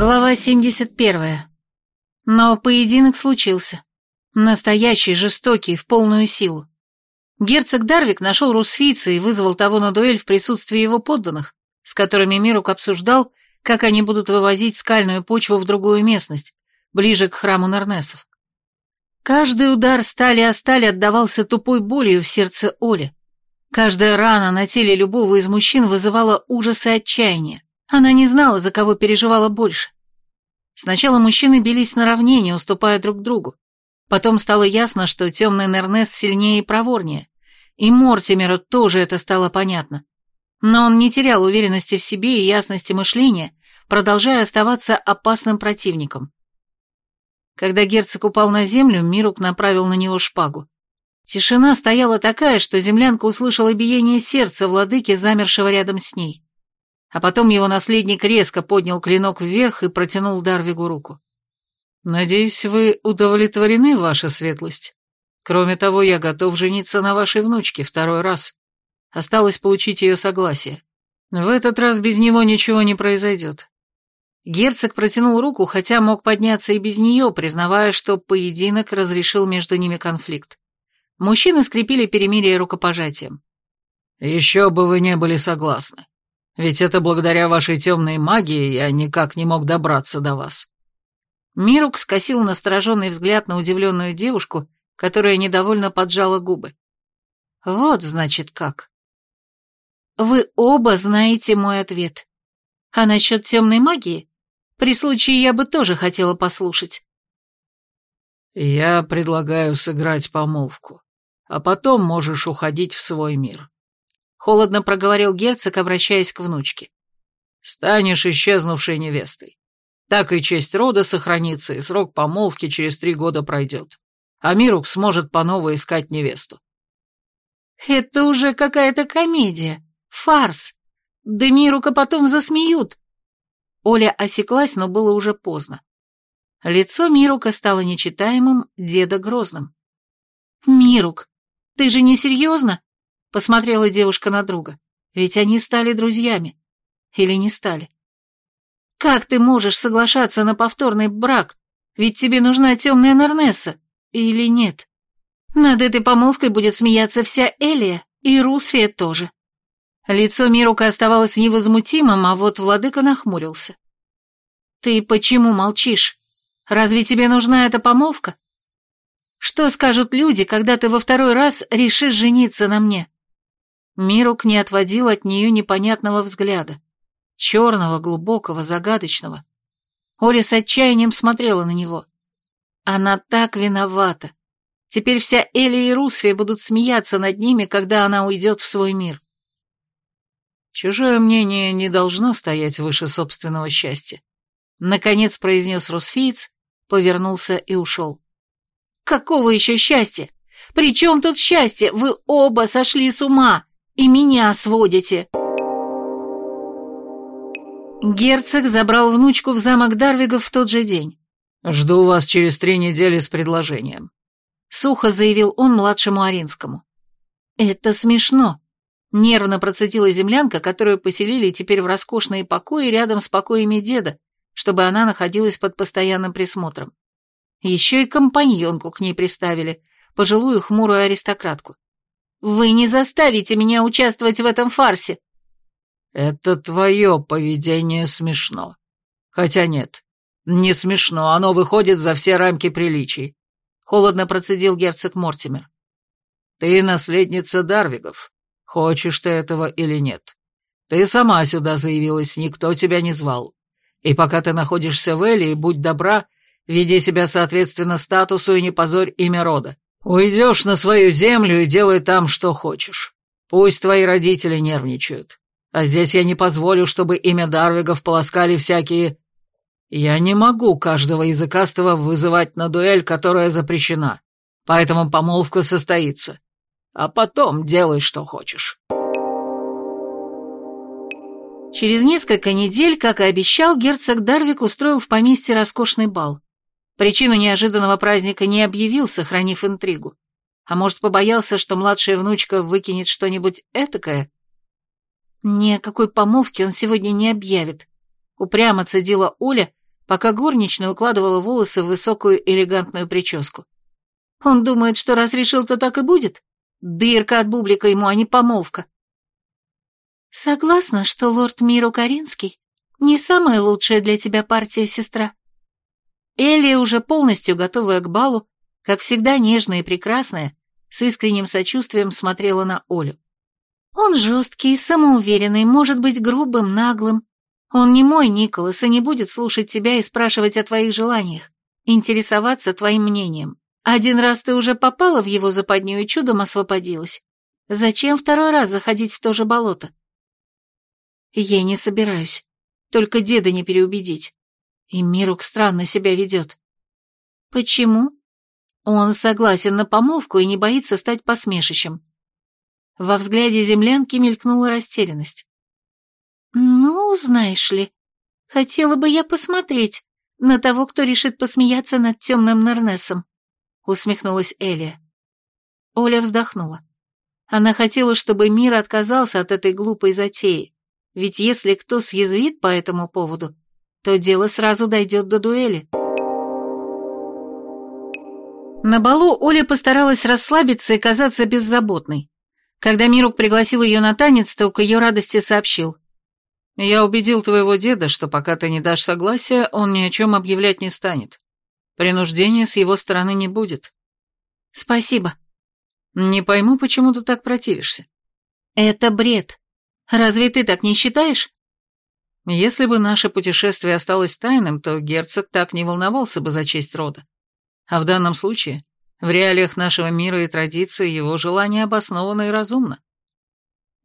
Глава 71. Но поединок случился. Настоящий, жестокий, в полную силу. Герцог Дарвик нашел русфийца и вызвал того на дуэль в присутствии его подданных, с которыми Мирук обсуждал, как они будут вывозить скальную почву в другую местность, ближе к храму Нернесов. Каждый удар стали о сталь отдавался тупой болью в сердце Оли. Каждая рана на теле любого из мужчин вызывала ужас и отчаяние. Она не знала, за кого переживала больше. Сначала мужчины бились наравне, не уступая друг другу. Потом стало ясно, что темный Нернес сильнее и проворнее. И Мортимеру тоже это стало понятно. Но он не терял уверенности в себе и ясности мышления, продолжая оставаться опасным противником. Когда герцог упал на землю, Мирук направил на него шпагу. Тишина стояла такая, что землянка услышала биение сердца владыки, замершего рядом с ней. А потом его наследник резко поднял клинок вверх и протянул Дарвигу руку. «Надеюсь, вы удовлетворены, ваша светлость. Кроме того, я готов жениться на вашей внучке второй раз. Осталось получить ее согласие. В этот раз без него ничего не произойдет». Герцог протянул руку, хотя мог подняться и без нее, признавая, что поединок разрешил между ними конфликт. Мужчины скрепили перемирие рукопожатием. «Еще бы вы не были согласны. Ведь это благодаря вашей темной магии я никак не мог добраться до вас». Мирук скосил настороженный взгляд на удивленную девушку, которая недовольно поджала губы. «Вот, значит, как». «Вы оба знаете мой ответ. А насчет темной магии? При случае я бы тоже хотела послушать». «Я предлагаю сыграть помолвку, а потом можешь уходить в свой мир. Холодно проговорил герцог, обращаясь к внучке. «Станешь исчезнувшей невестой. Так и честь рода сохранится, и срок помолвки через три года пройдет. А Мирук сможет по новой искать невесту». «Это уже какая-то комедия, фарс. Да Мирука потом засмеют». Оля осеклась, но было уже поздно. Лицо Мирука стало нечитаемым, деда грозным. «Мирук, ты же не серьезно? Посмотрела девушка на друга. Ведь они стали друзьями. Или не стали? Как ты можешь соглашаться на повторный брак? Ведь тебе нужна темная Норнесса. Или нет? Над этой помолвкой будет смеяться вся Элия, и Русфия тоже. Лицо Мирука оставалось невозмутимым, а вот владыка нахмурился. «Ты почему молчишь? Разве тебе нужна эта помолвка? Что скажут люди, когда ты во второй раз решишь жениться на мне?» Мирук не отводил от нее непонятного взгляда. Черного, глубокого, загадочного. Оля с отчаянием смотрела на него. Она так виновата. Теперь вся Эля и Русфия будут смеяться над ними, когда она уйдет в свой мир. Чужое мнение не должно стоять выше собственного счастья. Наконец произнес Русфиец, повернулся и ушел. Какого еще счастья? При чем тут счастье? Вы оба сошли с ума и меня сводите». Герцог забрал внучку в замок Дарвигов в тот же день. «Жду вас через три недели с предложением», — сухо заявил он младшему Аринскому. «Это смешно», — нервно процедила землянка, которую поселили теперь в роскошные покои рядом с покоями деда, чтобы она находилась под постоянным присмотром. Еще и компаньонку к ней приставили, пожилую хмурую аристократку. Вы не заставите меня участвовать в этом фарсе. Это твое поведение смешно. Хотя нет, не смешно, оно выходит за все рамки приличий. Холодно процедил герцог Мортимер. Ты наследница Дарвигов. Хочешь ты этого или нет? Ты сама сюда заявилась, никто тебя не звал. И пока ты находишься в Элии, будь добра, веди себя соответственно статусу и не позорь имя рода. Уйдешь на свою землю и делай там, что хочешь. Пусть твои родители нервничают. А здесь я не позволю, чтобы имя Дарвигов полоскали всякие... Я не могу каждого языкастого вызывать на дуэль, которая запрещена. Поэтому помолвка состоится. А потом делай, что хочешь. Через несколько недель, как и обещал, герцог Дарвик устроил в поместье роскошный бал. Причину неожиданного праздника не объявил, сохранив интригу. А может, побоялся, что младшая внучка выкинет что-нибудь этакое? Ни о какой помолвке он сегодня не объявит. Упрямо цедила Оля, пока горничная укладывала волосы в высокую элегантную прическу. Он думает, что раз решил, то так и будет. Дырка от бублика ему, а не помолвка. Согласна, что лорд Миру Каринский не самая лучшая для тебя партия, сестра. Элли, уже полностью готовая к балу, как всегда нежная и прекрасная, с искренним сочувствием смотрела на Олю. Он жесткий, самоуверенный, может быть грубым, наглым. Он не мой Николас и не будет слушать тебя и спрашивать о твоих желаниях, интересоваться твоим мнением. Один раз ты уже попала в его западню и чудом освободилась. Зачем второй раз заходить в то же болото? Я не собираюсь. Только деда не переубедить. И Мирук странно себя ведет. Почему? Он согласен на помолвку и не боится стать посмешищем. Во взгляде землянки мелькнула растерянность. «Ну, знаешь ли, хотела бы я посмотреть на того, кто решит посмеяться над темным Нернесом», — усмехнулась Элия. Оля вздохнула. Она хотела, чтобы мир отказался от этой глупой затеи, ведь если кто съязвит по этому поводу, то дело сразу дойдет до дуэли. На балу Оля постаралась расслабиться и казаться беззаботной. Когда Мирук пригласил ее на танец, то к ее радости сообщил. «Я убедил твоего деда, что пока ты не дашь согласия, он ни о чем объявлять не станет. Принуждения с его стороны не будет». «Спасибо». «Не пойму, почему ты так противишься». «Это бред. Разве ты так не считаешь?» Если бы наше путешествие осталось тайным, то герцог так не волновался бы за честь рода. А в данном случае, в реалиях нашего мира и традиции, его желание обосновано и разумно.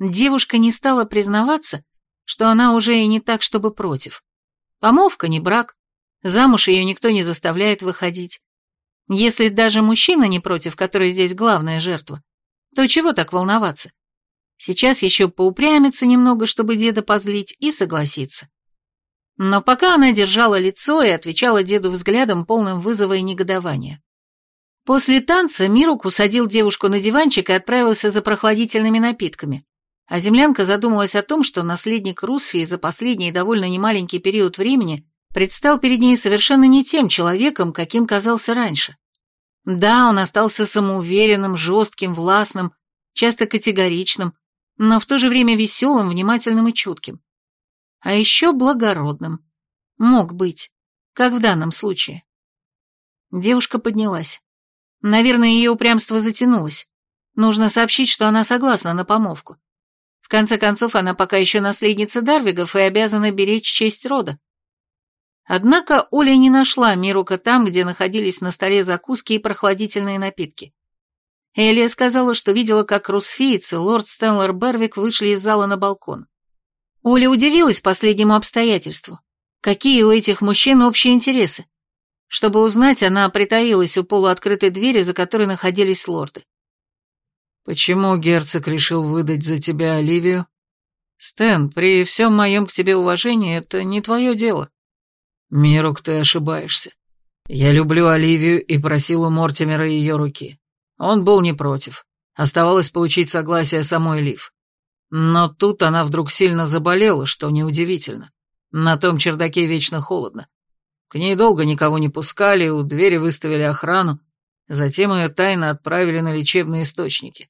Девушка не стала признаваться, что она уже и не так, чтобы против. Помолвка не брак, замуж ее никто не заставляет выходить. Если даже мужчина не против, который здесь главная жертва, то чего так волноваться? Сейчас еще поупрямится немного, чтобы деда позлить, и согласиться. Но пока она держала лицо и отвечала деду взглядом, полным вызова и негодования. После танца Мирук усадил девушку на диванчик и отправился за прохладительными напитками. А землянка задумалась о том, что наследник Русфии за последний довольно немаленький период времени предстал перед ней совершенно не тем человеком, каким казался раньше. Да, он остался самоуверенным, жестким, властным, часто категоричным, но в то же время веселым, внимательным и чутким а еще благородным. Мог быть, как в данном случае. Девушка поднялась. Наверное, ее упрямство затянулось. Нужно сообщить, что она согласна на помолвку. В конце концов, она пока еще наследница Дарвигов и обязана беречь честь рода. Однако Оля не нашла Мирука там, где находились на столе закуски и прохладительные напитки. Элия сказала, что видела, как Русфиец и лорд Стэнлер Бервик вышли из зала на балкон. Оля удивилась последнему обстоятельству. Какие у этих мужчин общие интересы? Чтобы узнать, она притаилась у полуоткрытой двери, за которой находились лорды. «Почему герцог решил выдать за тебя Оливию?» «Стэн, при всем моем к тебе уважении, это не твое дело». «Мирук, ты ошибаешься. Я люблю Оливию и просил у Мортимера ее руки. Он был не против. Оставалось получить согласие самой Лив. Но тут она вдруг сильно заболела, что неудивительно. На том чердаке вечно холодно. К ней долго никого не пускали, у двери выставили охрану, затем ее тайно отправили на лечебные источники.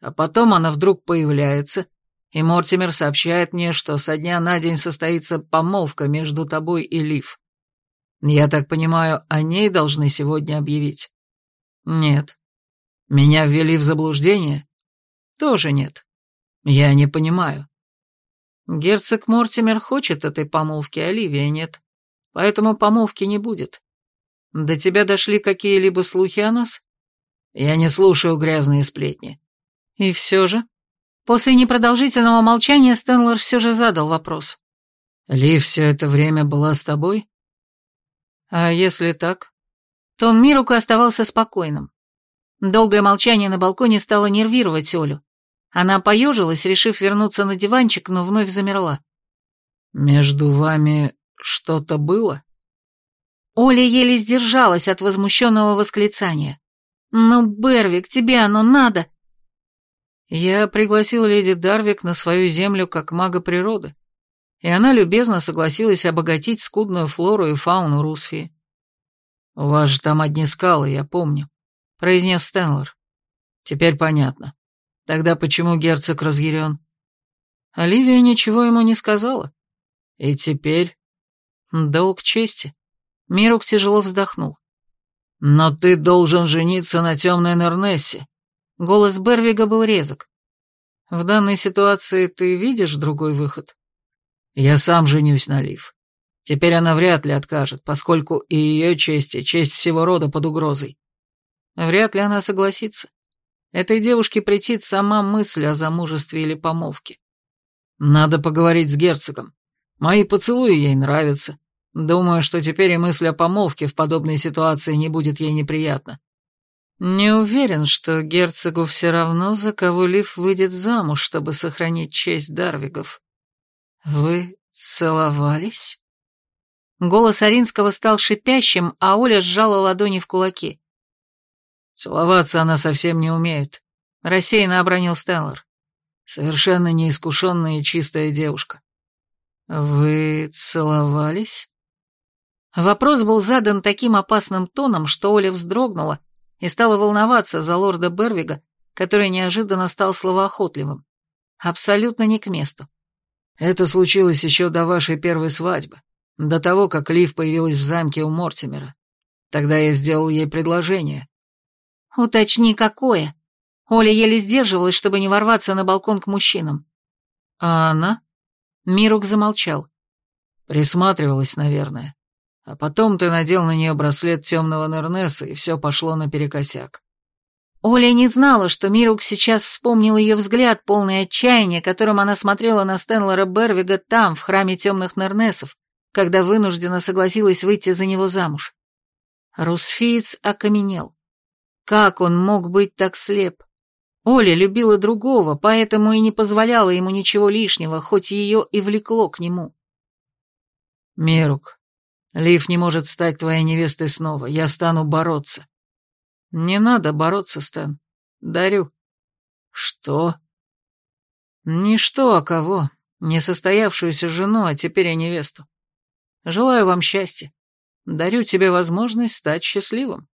А потом она вдруг появляется, и Мортимер сообщает мне, что со дня на день состоится помолвка между тобой и Лив. Я так понимаю, о ней должны сегодня объявить? Нет. Меня ввели в заблуждение? Тоже нет. «Я не понимаю. Герцог Мортимер хочет этой помолвки, Оливия нет. Поэтому помолвки не будет. До тебя дошли какие-либо слухи о нас? Я не слушаю грязные сплетни. И все же? После непродолжительного молчания Стэнлор все же задал вопрос. Лив все это время была с тобой? А если так? Тон Мирука оставался спокойным. Долгое молчание на балконе стало нервировать Олю. Она поежилась, решив вернуться на диванчик, но вновь замерла. «Между вами что-то было?» Оля еле сдержалась от возмущенного восклицания. «Ну, Бервик, тебе оно надо!» Я пригласил леди Дарвик на свою землю как мага природы. и она любезно согласилась обогатить скудную флору и фауну Русфии. «У вас же там одни скалы, я помню», — произнес Стэнлор. «Теперь понятно. Тогда почему герцог разъярен?» Оливия ничего ему не сказала. И теперь... Долг чести. Мирук тяжело вздохнул. «Но ты должен жениться на темной Нернессе». Голос Бервига был резок. «В данной ситуации ты видишь другой выход?» «Я сам женюсь на Лив. Теперь она вряд ли откажет, поскольку и ее честь, и честь всего рода под угрозой. Вряд ли она согласится. Этой девушке претит сама мысль о замужестве или помолвке. Надо поговорить с герцогом. Мои поцелуи ей нравятся. Думаю, что теперь и мысль о помолвке в подобной ситуации не будет ей неприятна. Не уверен, что герцогу все равно, за кого Лив выйдет замуж, чтобы сохранить честь Дарвигов. Вы целовались? Голос Аринского стал шипящим, а Оля сжала ладони в кулаки. «Целоваться она совсем не умеет», — рассеянно обронил Стеллар. «Совершенно неискушенная и чистая девушка». «Вы целовались?» Вопрос был задан таким опасным тоном, что Оля вздрогнула и стала волноваться за лорда Бервига, который неожиданно стал словоохотливым. Абсолютно не к месту. «Это случилось еще до вашей первой свадьбы, до того, как Лив появилась в замке у Мортимера. Тогда я сделал ей предложение». «Уточни, какое?» Оля еле сдерживалась, чтобы не ворваться на балкон к мужчинам. «А она?» Мирук замолчал. «Присматривалась, наверное. А потом ты надел на нее браслет темного Нернеса, и все пошло наперекосяк. Оля не знала, что Мирук сейчас вспомнил ее взгляд, полный отчаяния, которым она смотрела на Стэнлора Бервига там, в храме темных Нернесов, когда вынуждена согласилась выйти за него замуж. Русфиец окаменел. Как он мог быть так слеп? Оля любила другого, поэтому и не позволяла ему ничего лишнего, хоть ее и влекло к нему. «Мирук, Лив не может стать твоей невестой снова. Я стану бороться. Не надо бороться, Стэн. Дарю. Что? Не что, а кого. Несостоявшуюся жену, а теперь и невесту. Желаю вам счастья. Дарю тебе возможность стать счастливым.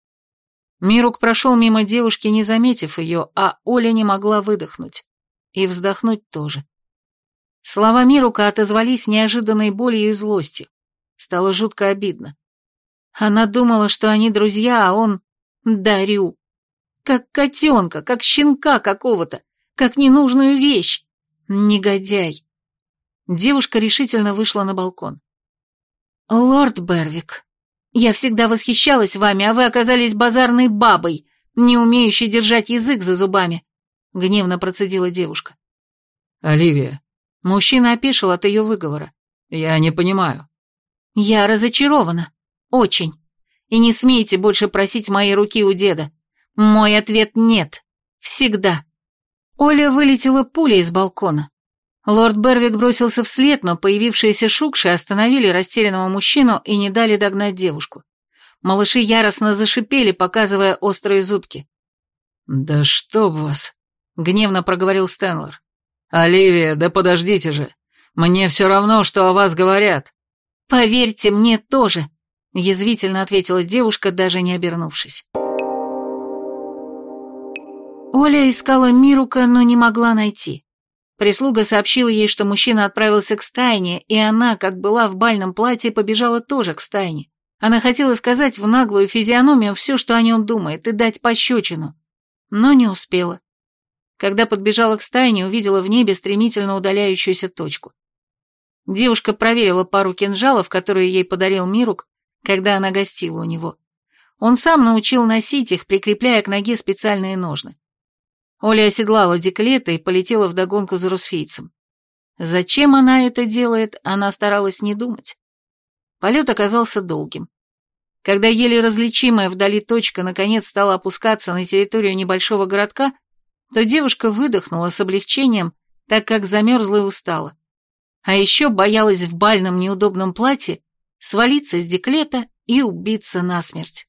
Мирук прошел мимо девушки, не заметив ее, а Оля не могла выдохнуть. И вздохнуть тоже. Слова Мирука отозвались неожиданной болью и злостью. Стало жутко обидно. Она думала, что они друзья, а он... Дарю. Как котенка, как щенка какого-то, как ненужную вещь. Негодяй. Девушка решительно вышла на балкон. «Лорд Бервик, я всегда восхищалась вами, а вы оказались базарной бабой, не умеющей держать язык за зубами», — гневно процедила девушка. «Оливия». Мужчина опешил от ее выговора. «Я не понимаю». «Я разочарована. Очень. И не смейте больше просить моей руки у деда. Мой ответ нет. Всегда». Оля вылетела пулей из балкона. Лорд Бервик бросился вслед, но появившиеся шукши остановили растерянного мужчину и не дали догнать девушку. Малыши яростно зашипели, показывая острые зубки. «Да чтоб вас!» — гневно проговорил Стэнлор. «Оливия, да подождите же! Мне все равно, что о вас говорят!» «Поверьте, мне тоже», — язвительно ответила девушка, даже не обернувшись. Оля искала Мирука, но не могла найти. Прислуга сообщила ей, что мужчина отправился к стайне, и она, как была в бальном платье, побежала тоже к стайне. Она хотела сказать в наглую физиономию все, что о нем думает, и дать пощечину, но не успела. Когда подбежала к стайне, увидела в небе стремительно удаляющуюся точку. Девушка проверила пару кинжалов, которые ей подарил Мирук, когда она гостила у него. Он сам научил носить их, прикрепляя к ноге специальные ножны. Оля оседлала деклета и полетела вдогонку за русфийцем. Зачем она это делает, она старалась не думать. Полет оказался долгим. Когда еле различимая вдали точка наконец стала опускаться на территорию небольшого городка, то девушка выдохнула с облегчением, так как замерзла и устала. А еще боялась в бальном неудобном платье свалиться с деклета и убиться насмерть.